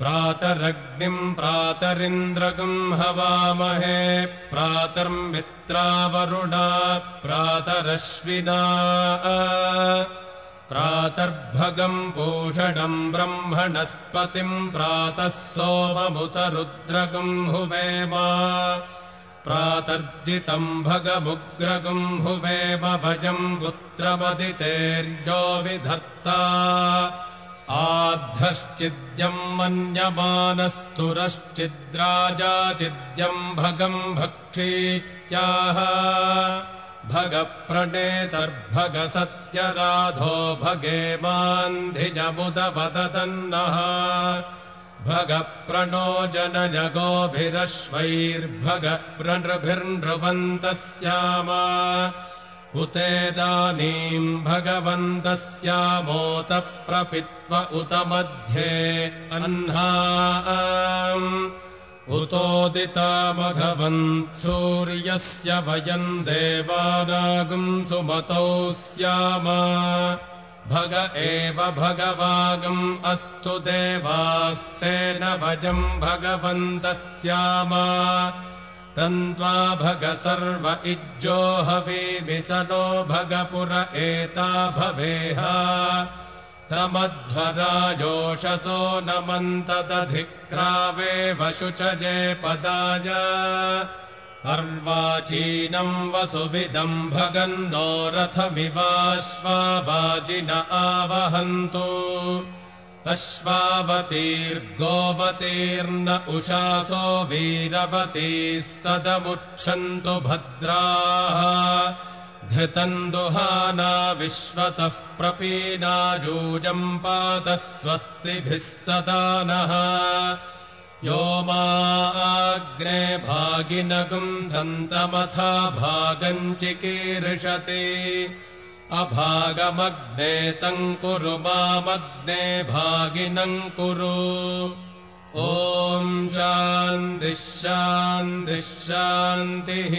प्रातरग्निम् प्रातरिन्द्रगम् हवामहे प्रातर्मित्रावरुणा प्रातरश्विना प्रातर्भगम् पूषणम् ब्रह्मणस्पतिम् प्रातः सोममुतरुद्रगम् हुवेम प्रातर्जितम् भगमुग्रगम् हुवेम भजम् पुत्रमदितेर्यो विधर्ता। आध्रश्चिद्यम् मन्यमानस्तुरश्चिद्राजाचिद्यम् भगम् भक्षीत्याह। भगप्रणेतर्भगसत्यराधो भगे मान्धिजमुदपतन्नः भगप्रणो जनजगोभिरश्वैर्भग प्रणृभिर्नृवन्तः स्याम उतेदानीम् भगवन्तः स्यामोतप्रपित्व उत मध्ये अह्ना उतोदितामघवन् सूर्यस्य वयम् देवानागम् सुमतौ स्याम भग एव भगवागम् अस्तु देवास्तेन भजम् भगवन्तः स्याम तन्त्वा भग सर्व इज्जोहवीविसनो भगपुर एता भवेह। समध्वराजोषसो न मन्तदधिक्रावेव शुचजे पदाय अर्वाचीनम् वसुविदम् भगन्नो रथमिवाश्वाजिन आवहन्तु। अश्वावतीर्गोवतीर्न उषासो वीरवतीः सदमुच्छन्तु भद्राः। धृतम् दुहाना विश्वतः प्रपीनायूजम् पातः स्वस्तिभिः सदा नः यो माग्ने भागिनगुम् सन्तमथा भागम् चिकीर्षति। अभागमग्ने तम् कुरु मामग्ने भागिनम् कुरु। ॐ शान्तिः शान्तिः